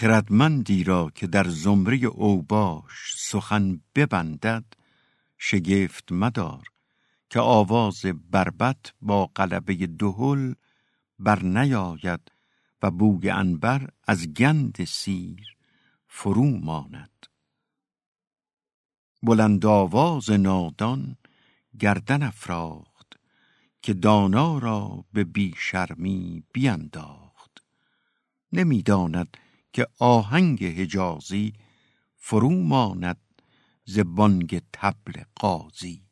خردمندی را که در زمره اوباش سخن ببندد شگفت مدار که آواز بربت با قلبه دهل بر نیاید و بوی انبر از گند سیر فرو ماند. بلند آواز نادان گردن افراخت که دانا را به بی شرمی بینداخت. نمی‌داند که آهنگ حجازی فرو ماند ز بانگ طبل غازی